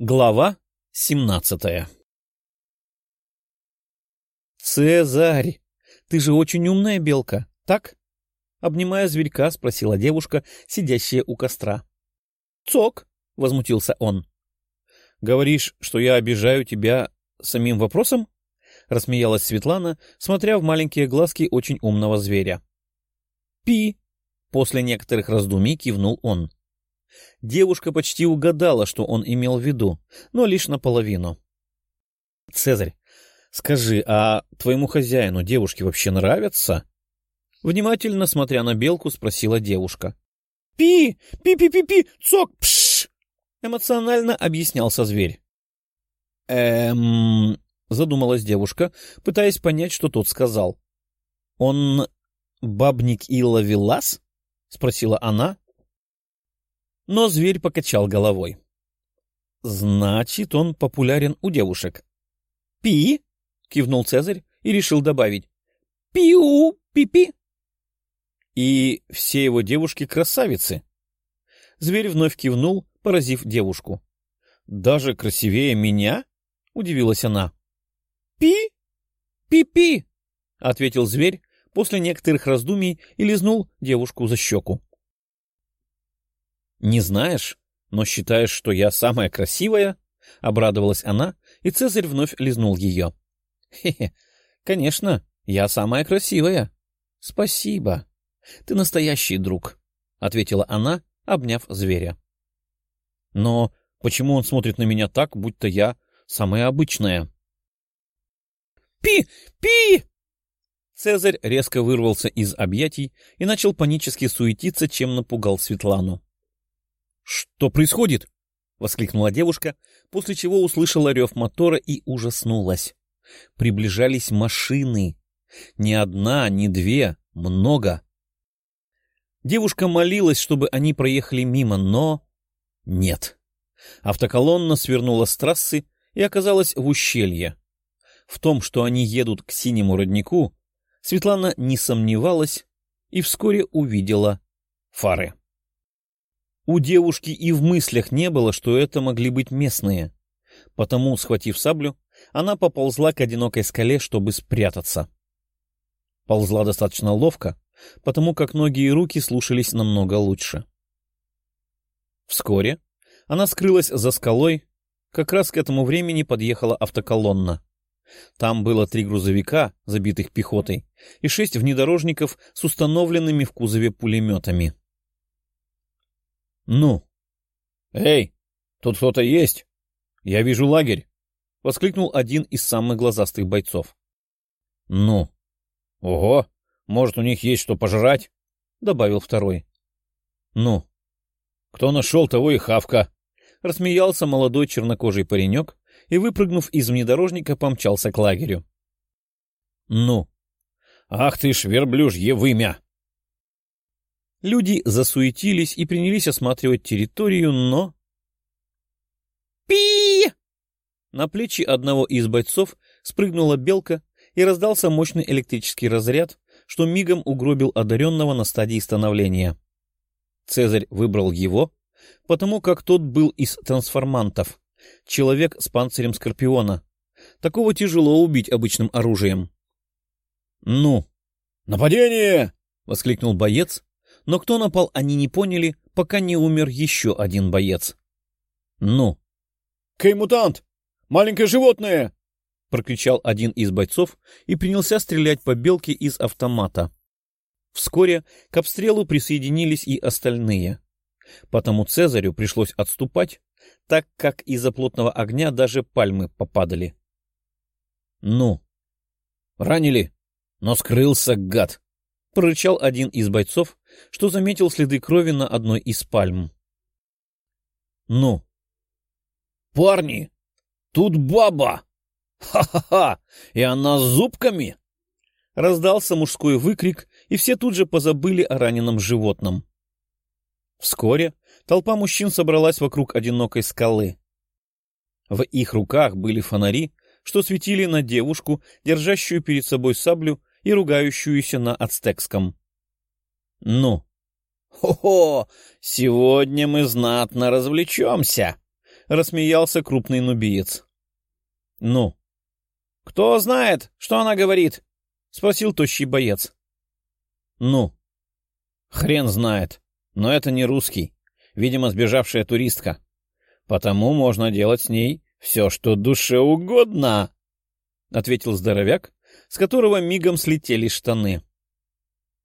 Глава семнадцатая «Цезарь, ты же очень умная белка, так?» Обнимая зверька, спросила девушка, сидящая у костра. «Цок!» — возмутился он. «Говоришь, что я обижаю тебя самим вопросом?» — рассмеялась Светлана, смотря в маленькие глазки очень умного зверя. «Пи!» — после некоторых раздумий кивнул он. Девушка почти угадала, что он имел в виду, но лишь наполовину. — Цезарь, скажи, а твоему хозяину девушки вообще нравятся? Внимательно смотря на белку, спросила девушка. — Пи! Пи-пи-пи-пи! Цок! Пш! Эмоционально объяснялся зверь. — Эм... — задумалась девушка, пытаясь понять, что тот сказал. — Он бабник и ловелас? — спросила она, но зверь покачал головой. «Значит, он популярен у девушек». «Пи?» — кивнул Цезарь и решил добавить. «Пиу! Пи-пи!» «И все его девушки красавицы». Зверь вновь кивнул, поразив девушку. «Даже красивее меня?» — удивилась она. «Пи? Пи-пи!» — ответил зверь после некоторых раздумий и лизнул девушку за щеку. «Не знаешь, но считаешь, что я самая красивая?» — обрадовалась она, и Цезарь вновь лизнул ее. «Хе-хе, конечно, я самая красивая. Спасибо. Ты настоящий друг», — ответила она, обняв зверя. «Но почему он смотрит на меня так, будто я самая обычная?» «Пи! Пи!» Цезарь резко вырвался из объятий и начал панически суетиться, чем напугал Светлану. «Что происходит?» — воскликнула девушка, после чего услышала рев мотора и ужаснулась. Приближались машины. Не одна, не две, много. Девушка молилась, чтобы они проехали мимо, но... Нет. Автоколонна свернула с трассы и оказалась в ущелье. В том, что они едут к синему роднику, Светлана не сомневалась и вскоре увидела фары. У девушки и в мыслях не было, что это могли быть местные. Потому, схватив саблю, она поползла к одинокой скале, чтобы спрятаться. Ползла достаточно ловко, потому как ноги и руки слушались намного лучше. Вскоре она скрылась за скалой, как раз к этому времени подъехала автоколонна. Там было три грузовика, забитых пехотой, и шесть внедорожников с установленными в кузове пулеметами. «Ну?» «Эй, тут кто-то есть? Я вижу лагерь!» — воскликнул один из самых глазастых бойцов. «Ну?» «Ого! Может, у них есть что пожрать?» — добавил второй. «Ну?» «Кто нашел, того и хавка!» — рассмеялся молодой чернокожий паренек и, выпрыгнув из внедорожника, помчался к лагерю. «Ну?» «Ах ты ж, верблюжье вымя!» Люди засуетились и принялись осматривать территорию, но... пи На плечи одного из бойцов спрыгнула белка и раздался мощный электрический разряд, что мигом угробил одаренного на стадии становления. Цезарь выбрал его, потому как тот был из трансформантов, человек с панцирем скорпиона. Такого тяжело убить обычным оружием. «Ну!» «Нападение!» — воскликнул боец, но кто напал, они не поняли, пока не умер еще один боец. «Ну?» «Кей-мутант! Маленькое животное!» — прокричал один из бойцов и принялся стрелять по белке из автомата. Вскоре к обстрелу присоединились и остальные. Потому Цезарю пришлось отступать, так как из-за плотного огня даже пальмы попадали. «Ну?» «Ранили, но скрылся, гад!» — прорычал один из бойцов, что заметил следы крови на одной из пальм. «Ну?» «Парни, тут баба! Ха-ха-ха! И она с зубками!» Раздался мужской выкрик, и все тут же позабыли о раненом животном. Вскоре толпа мужчин собралась вокруг одинокой скалы. В их руках были фонари, что светили на девушку, держащую перед собой саблю и ругающуюся на ацтекском. «Ну?» «Хо-хо! Сегодня мы знатно развлечемся!» рассмеялся крупный нубиец. — Ну? — Кто знает, что она говорит? — спросил тощий боец. — Ну? — Хрен знает, но это не русский, видимо, сбежавшая туристка. Потому можно делать с ней все, что душе угодно, — ответил здоровяк, с которого мигом слетели штаны.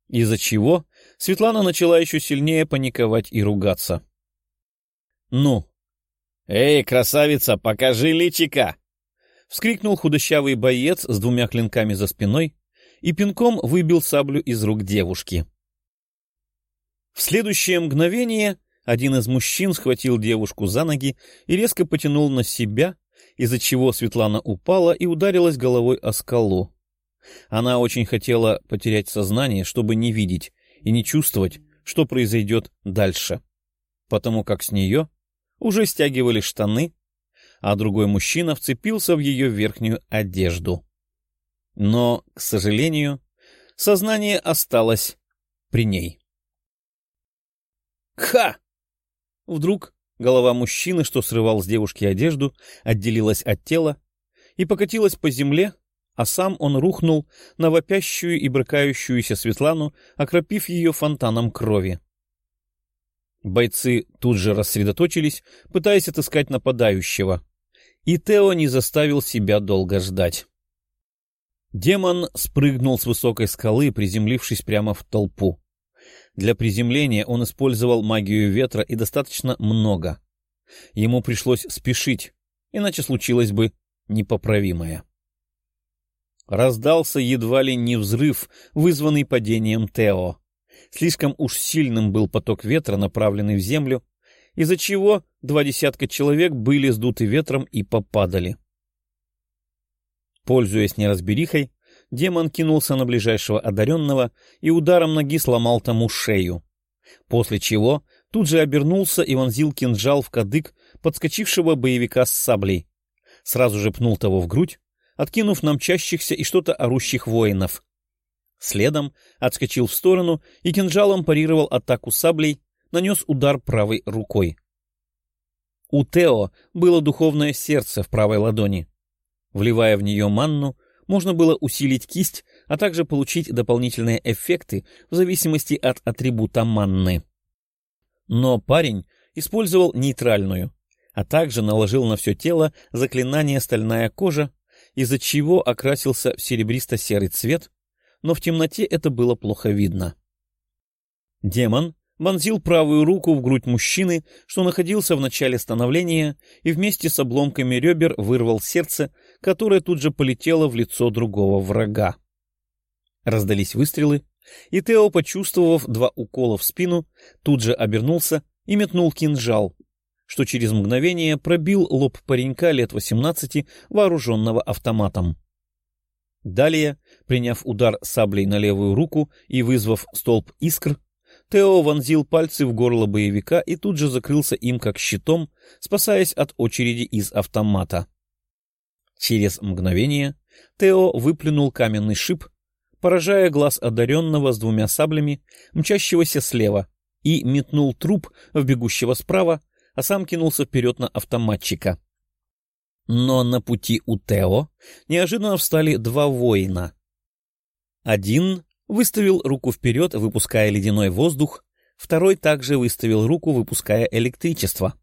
Из-за чего Светлана начала еще сильнее паниковать и ругаться. — Ну? — Эй, красавица, покажи личика! — вскрикнул худощавый боец с двумя клинками за спиной и пинком выбил саблю из рук девушки. В следующее мгновение один из мужчин схватил девушку за ноги и резко потянул на себя, из-за чего Светлана упала и ударилась головой о скалу. Она очень хотела потерять сознание, чтобы не видеть и не чувствовать, что произойдет дальше, потому как с нее уже стягивали штаны, а другой мужчина вцепился в ее верхнюю одежду. Но, к сожалению, сознание осталось при ней. «Ха!» Вдруг голова мужчины, что срывал с девушки одежду, отделилась от тела и покатилась по земле, а сам он рухнул на вопящую и брыкающуюся Светлану, окропив ее фонтаном крови. Бойцы тут же рассредоточились, пытаясь отыскать нападающего, и Тео не заставил себя долго ждать. Демон спрыгнул с высокой скалы, приземлившись прямо в толпу. Для приземления он использовал магию ветра и достаточно много. Ему пришлось спешить, иначе случилось бы непоправимое. Раздался едва ли не взрыв, вызванный падением Тео. Слишком уж сильным был поток ветра, направленный в землю, из-за чего два десятка человек были сдуты ветром и попадали. Пользуясь неразберихой, демон кинулся на ближайшего одаренного и ударом ноги сломал тому шею. После чего тут же обернулся и вонзил кинжал в кадык подскочившего боевика с саблей. Сразу же пнул того в грудь, откинув на мчащихся и что-то орущих воинов. Следом отскочил в сторону и кинжалом парировал атаку саблей, нанес удар правой рукой. У Тео было духовное сердце в правой ладони. Вливая в нее манну, можно было усилить кисть, а также получить дополнительные эффекты в зависимости от атрибута манны. Но парень использовал нейтральную, а также наложил на все тело заклинание «Стальная кожа», из-за чего окрасился в серебристо-серый цвет, но в темноте это было плохо видно. Демон вонзил правую руку в грудь мужчины, что находился в начале становления, и вместе с обломками ребер вырвал сердце, которое тут же полетело в лицо другого врага. Раздались выстрелы, и Тео, почувствовав два укола в спину, тут же обернулся и метнул кинжал, что через мгновение пробил лоб паренька лет восемнадцати, вооруженного автоматом. Далее, приняв удар саблей на левую руку и вызвав столб искр, Тео вонзил пальцы в горло боевика и тут же закрылся им как щитом, спасаясь от очереди из автомата. Через мгновение Тео выплюнул каменный шип, поражая глаз одаренного с двумя саблями, мчащегося слева, и метнул труп в бегущего справа, а сам кинулся вперед на автоматчика. Но на пути у Тео неожиданно встали два воина. Один выставил руку вперед, выпуская ледяной воздух, второй также выставил руку, выпуская электричество,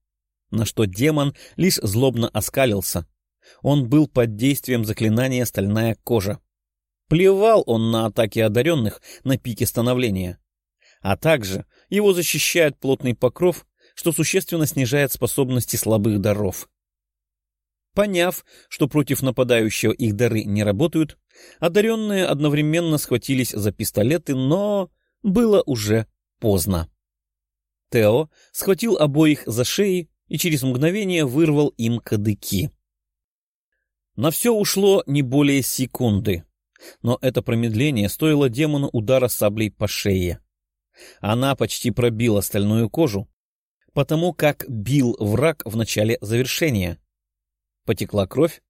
на что демон лишь злобно оскалился. Он был под действием заклинания «Стальная кожа». Плевал он на атаки одаренных на пике становления. А также его защищает плотный покров, что существенно снижает способности слабых даров. Поняв, что против нападающего их дары не работают, одаренные одновременно схватились за пистолеты, но было уже поздно. Тео схватил обоих за шеи и через мгновение вырвал им кадыки. На все ушло не более секунды, но это промедление стоило демону удара саблей по шее. Она почти пробила стальную кожу, потому как бил враг в начале завершения. Потекла кровь,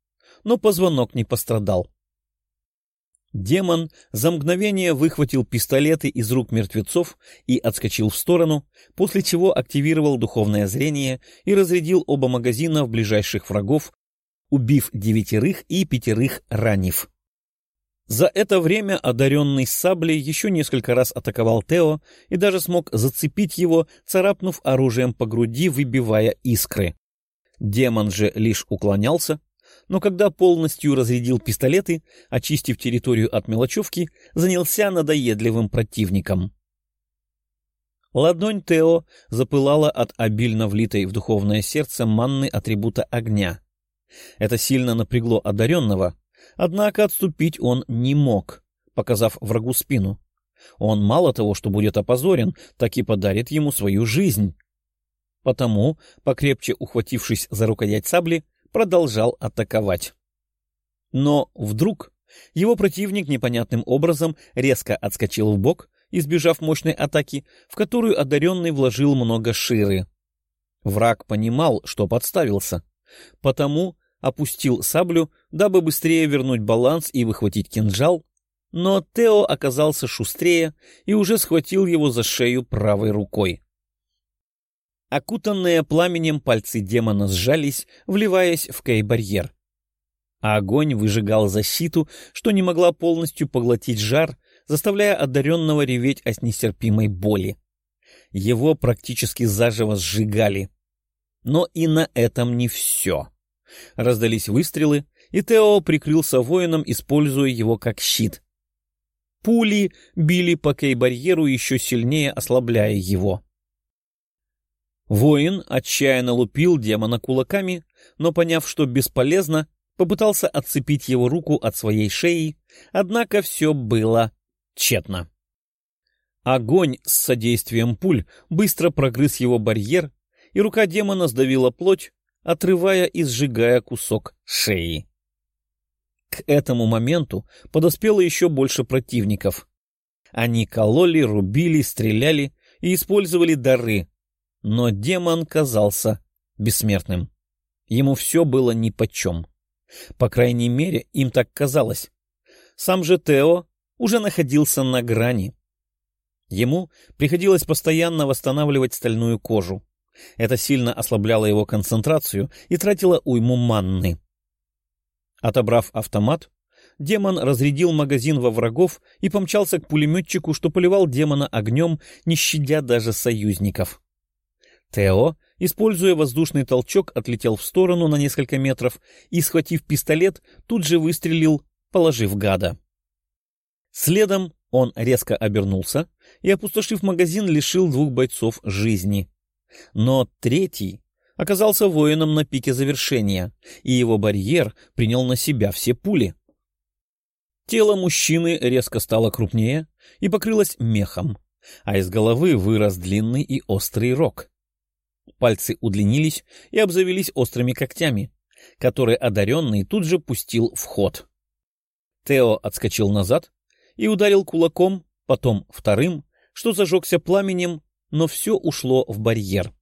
но позвонок не пострадал. Демон за мгновение выхватил пистолеты из рук мертвецов и отскочил в сторону, после чего активировал духовное зрение и разрядил оба магазина в ближайших врагов, убив девятерых и пятерых ранив. За это время одаренный саблей еще несколько раз атаковал Тео и даже смог зацепить его, царапнув оружием по груди, выбивая искры. Демон же лишь уклонялся, но когда полностью разрядил пистолеты, очистив территорию от мелочевки, занялся надоедливым противником. Ладонь Тео запылала от обильно влитой в духовное сердце манны атрибута огня. Это сильно напрягло одаренного, однако отступить он не мог, показав врагу спину. Он мало того, что будет опозорен, так и подарит ему свою жизнь. Потому, покрепче ухватившись за рукоять сабли, продолжал атаковать. Но вдруг его противник непонятным образом резко отскочил в бок, избежав мощной атаки, в которую одаренный вложил много ширы. Враг понимал, что подставился, потому опустил саблю, дабы быстрее вернуть баланс и выхватить кинжал, но Тео оказался шустрее и уже схватил его за шею правой рукой. Окутанные пламенем пальцы демона сжались, вливаясь в кей-барьер. А огонь выжигал защиту, что не могла полностью поглотить жар, заставляя одаренного реветь о нестерпимой боли. Его практически заживо сжигали. Но и на этом не все. Раздались выстрелы, и Тео прикрылся воином, используя его как щит. Пули били по кей-барьеру, еще сильнее ослабляя его. Воин отчаянно лупил демона кулаками, но, поняв, что бесполезно, попытался отцепить его руку от своей шеи, однако все было тщетно. Огонь с содействием пуль быстро прогрыз его барьер, и рука демона сдавила плоть, отрывая и сжигая кусок шеи. К этому моменту подоспело еще больше противников. Они кололи, рубили, стреляли и использовали дары, но демон казался бессмертным. Ему все было нипочем. По крайней мере, им так казалось. Сам же Тео уже находился на грани. Ему приходилось постоянно восстанавливать стальную кожу. Это сильно ослабляло его концентрацию и тратило уйму манны. Отобрав автомат, демон разрядил магазин во врагов и помчался к пулеметчику, что поливал демона огнем, не щадя даже союзников. Тео, используя воздушный толчок, отлетел в сторону на несколько метров и, схватив пистолет, тут же выстрелил, положив гада. Следом он резко обернулся и, опустошив магазин, лишил двух бойцов жизни. Но третий оказался воином на пике завершения, и его барьер принял на себя все пули. Тело мужчины резко стало крупнее и покрылось мехом, а из головы вырос длинный и острый рог. Пальцы удлинились и обзавелись острыми когтями, которые одаренный тут же пустил в ход. Тео отскочил назад и ударил кулаком, потом вторым, что зажегся пламенем но все ушло в барьер.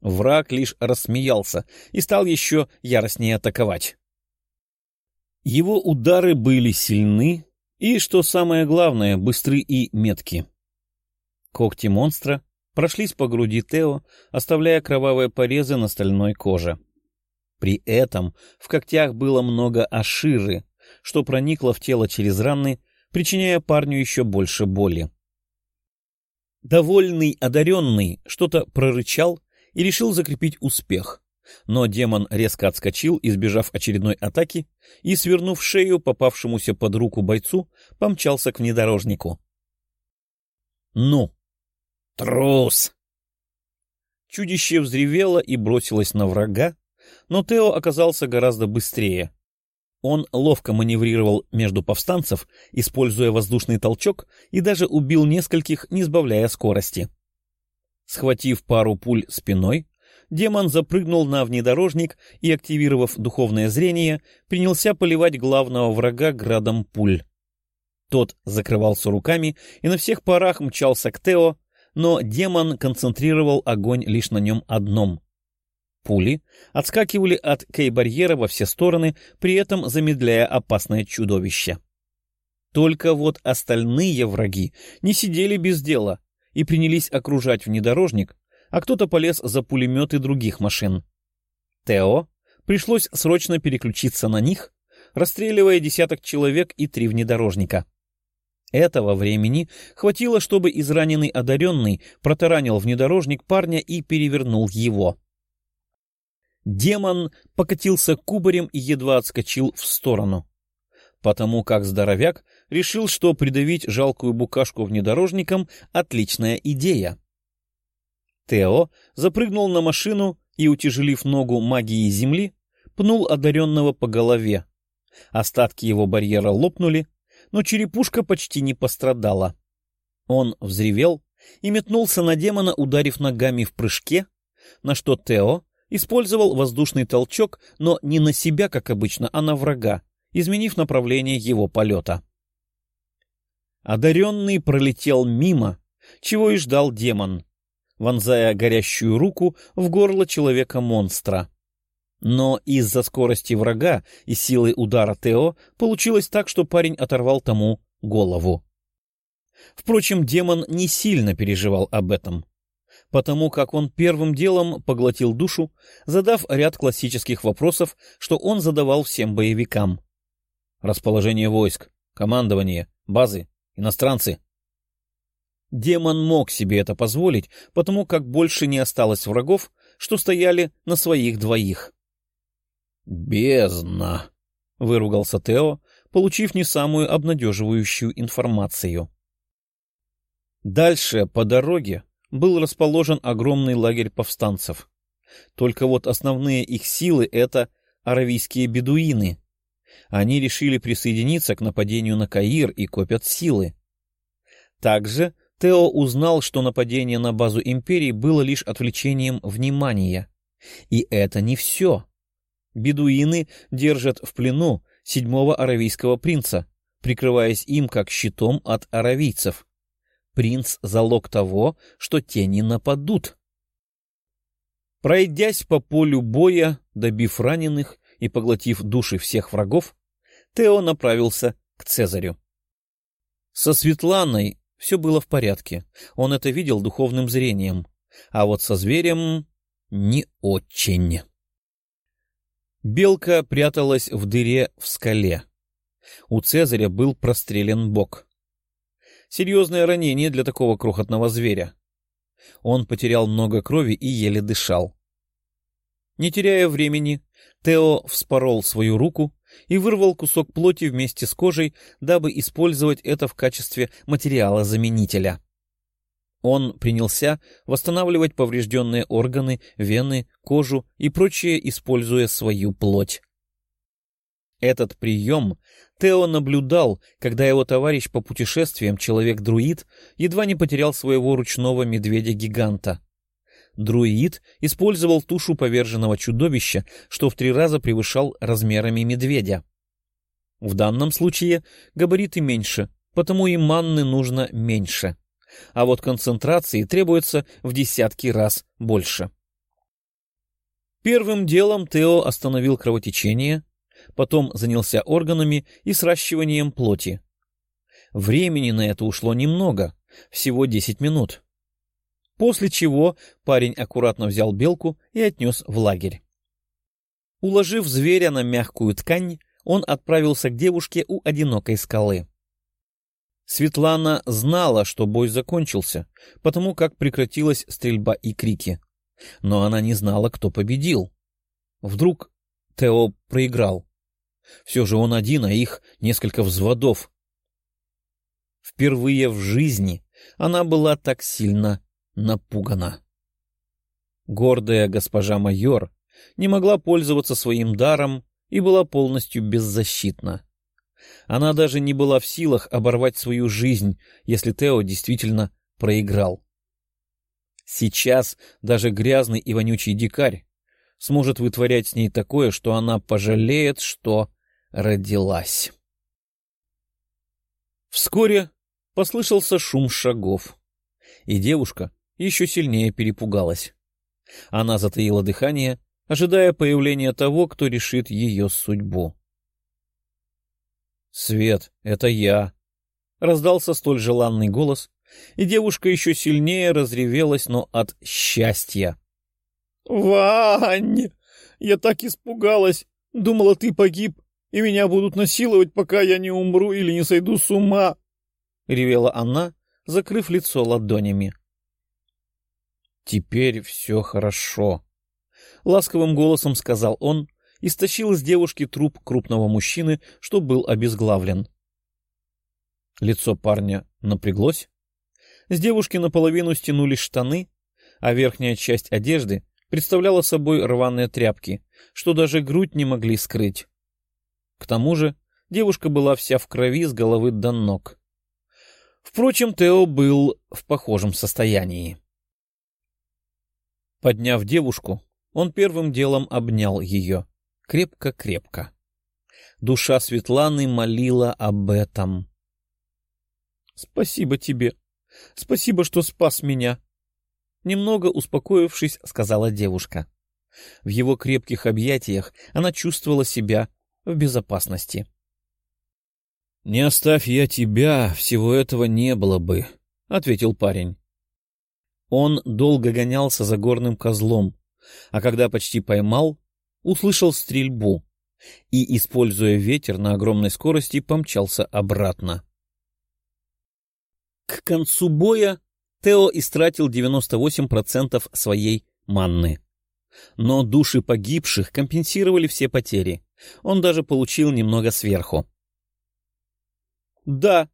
Враг лишь рассмеялся и стал еще яростнее атаковать. Его удары были сильны и, что самое главное, быстры и метки. Когти монстра прошлись по груди Тео, оставляя кровавые порезы на стальной коже. При этом в когтях было много аширы, что проникло в тело через раны, причиняя парню еще больше боли. Довольный одаренный что-то прорычал и решил закрепить успех. Но демон резко отскочил, избежав очередной атаки, и, свернув шею попавшемуся под руку бойцу, помчался к внедорожнику. «Ну!» «Трус!» Чудище взревело и бросилось на врага, но Тео оказался гораздо быстрее. Он ловко маневрировал между повстанцев, используя воздушный толчок, и даже убил нескольких, не сбавляя скорости. Схватив пару пуль спиной, демон запрыгнул на внедорожник и, активировав духовное зрение, принялся поливать главного врага градом пуль. Тот закрывался руками и на всех парах мчался к Тео, но демон концентрировал огонь лишь на нем одном. Пули отскакивали от кей-барьера во все стороны, при этом замедляя опасное чудовище. Только вот остальные враги не сидели без дела и принялись окружать внедорожник, а кто-то полез за пулеметы других машин. Тео пришлось срочно переключиться на них, расстреливая десяток человек и три внедорожника. Этого времени хватило, чтобы израненный одаренный протаранил внедорожник парня и перевернул его. Демон покатился кубарем и едва отскочил в сторону, потому как здоровяк решил, что придавить жалкую букашку внедорожником — отличная идея. Тео запрыгнул на машину и, утяжелив ногу магии земли, пнул одаренного по голове. Остатки его барьера лопнули, но черепушка почти не пострадала. Он взревел и метнулся на демона, ударив ногами в прыжке, на что Тео использовал воздушный толчок, но не на себя, как обычно, а на врага, изменив направление его полета. Одаренный пролетел мимо, чего и ждал демон, вонзая горящую руку в горло человека-монстра. Но из-за скорости врага и силы удара Тео получилось так, что парень оторвал тому голову. Впрочем, демон не сильно переживал об этом, потому как он первым делом поглотил душу, задав ряд классических вопросов, что он задавал всем боевикам. Расположение войск, командование, базы, иностранцы. Демон мог себе это позволить, потому как больше не осталось врагов, что стояли на своих двоих. «Бездна!» — выругался Тео, получив не самую обнадеживающую информацию. Дальше, по дороге, был расположен огромный лагерь повстанцев. Только вот основные их силы — это аравийские бедуины. Они решили присоединиться к нападению на Каир и копят силы. Также Тео узнал, что нападение на базу империи было лишь отвлечением внимания. И это не все. Бедуины держат в плену седьмого аравийского принца, прикрываясь им как щитом от аравийцев. Принц — залог того, что те не нападут. Пройдясь по полю боя, добив раненых и поглотив души всех врагов, Тео направился к Цезарю. Со Светланой все было в порядке, он это видел духовным зрением, а вот со зверем не очень. Белка пряталась в дыре в скале. У Цезаря был прострелен бок. Серьезное ранение для такого крохотного зверя. Он потерял много крови и еле дышал. Не теряя времени, Тео вспорол свою руку и вырвал кусок плоти вместе с кожей, дабы использовать это в качестве материала-заменителя. Он принялся восстанавливать поврежденные органы, вены, кожу и прочее, используя свою плоть. Этот прием Тео наблюдал, когда его товарищ по путешествиям, человек-друид, едва не потерял своего ручного медведя-гиганта. Друид использовал тушу поверженного чудовища, что в три раза превышал размерами медведя. В данном случае габариты меньше, потому и манны нужно меньше а вот концентрации требуется в десятки раз больше. Первым делом Тео остановил кровотечение, потом занялся органами и сращиванием плоти. Времени на это ушло немного, всего десять минут. После чего парень аккуратно взял белку и отнес в лагерь. Уложив зверя на мягкую ткань, он отправился к девушке у одинокой скалы. Светлана знала, что бой закончился, потому как прекратилась стрельба и крики. Но она не знала, кто победил. Вдруг Тео проиграл. Все же он один, а их несколько взводов. Впервые в жизни она была так сильно напугана. Гордая госпожа майор не могла пользоваться своим даром и была полностью беззащитна. Она даже не была в силах оборвать свою жизнь, если Тео действительно проиграл. Сейчас даже грязный и вонючий дикарь сможет вытворять с ней такое, что она пожалеет, что родилась. Вскоре послышался шум шагов, и девушка еще сильнее перепугалась. Она затаила дыхание, ожидая появления того, кто решит ее судьбу. «Свет, это я», раздался столь желанный голос, и девушка еще сильнее разревелась, но от счастья. — Вань! Я так испугалась! Думала, ты погиб, и меня будут насиловать, пока я не умру или не сойду с ума! — ревела она, закрыв лицо ладонями. — Теперь все хорошо, — ласковым голосом сказал он и стащил с девушки труп крупного мужчины, что был обезглавлен. Лицо парня напряглось. С девушки наполовину стянулись штаны, а верхняя часть одежды представляла собой рваные тряпки, что даже грудь не могли скрыть. К тому же девушка была вся в крови с головы до ног. Впрочем, Тео был в похожем состоянии. Подняв девушку, он первым делом обнял ее. Крепко-крепко. Душа Светланы молила об этом. — Спасибо тебе. Спасибо, что спас меня. Немного успокоившись, сказала девушка. В его крепких объятиях она чувствовала себя в безопасности. — Не оставь я тебя, всего этого не было бы, — ответил парень. Он долго гонялся за горным козлом, а когда почти поймал, услышал стрельбу и, используя ветер на огромной скорости, помчался обратно. К концу боя Тео истратил 98% своей манны. Но души погибших компенсировали все потери. Он даже получил немного сверху. «Да,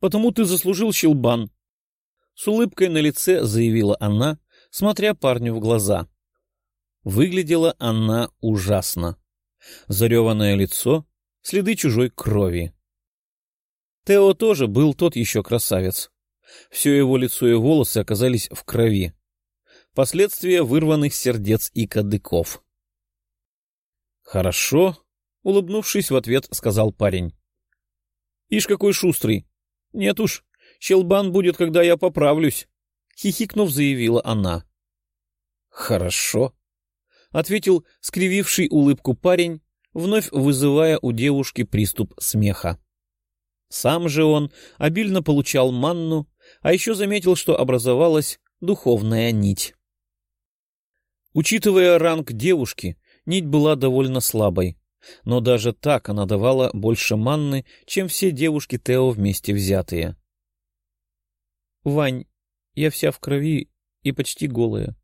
потому ты заслужил щелбан», — с улыбкой на лице заявила она, смотря парню в глаза. Выглядела она ужасно. Зареванное лицо, следы чужой крови. Тео тоже был тот еще красавец. Все его лицо и волосы оказались в крови. Последствия вырванных сердец и кадыков. «Хорошо», — улыбнувшись в ответ, сказал парень. «Ишь, какой шустрый! Нет уж, щелбан будет, когда я поправлюсь», — хихикнув, заявила она. «Хорошо», — ответил скрививший улыбку парень, вновь вызывая у девушки приступ смеха. Сам же он обильно получал манну, а еще заметил, что образовалась духовная нить. Учитывая ранг девушки, нить была довольно слабой, но даже так она давала больше манны, чем все девушки Тео вместе взятые. — Вань, я вся в крови и почти голая.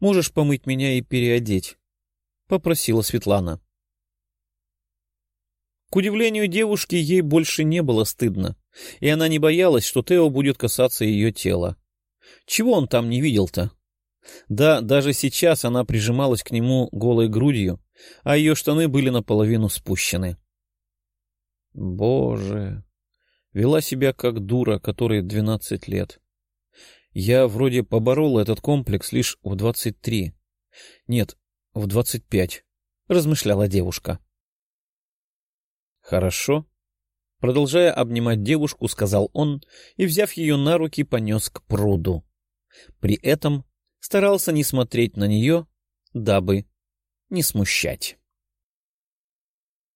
Можешь помыть меня и переодеть? — попросила Светлана. К удивлению девушки, ей больше не было стыдно, и она не боялась, что Тео будет касаться ее тела. Чего он там не видел-то? Да, даже сейчас она прижималась к нему голой грудью, а ее штаны были наполовину спущены. Боже, вела себя как дура, которой двенадцать лет. Я вроде поборол этот комплекс лишь в двадцать три. Нет, в двадцать пять, — размышляла девушка. Хорошо. Продолжая обнимать девушку, сказал он и, взяв ее на руки, понес к пруду. При этом старался не смотреть на нее, дабы не смущать.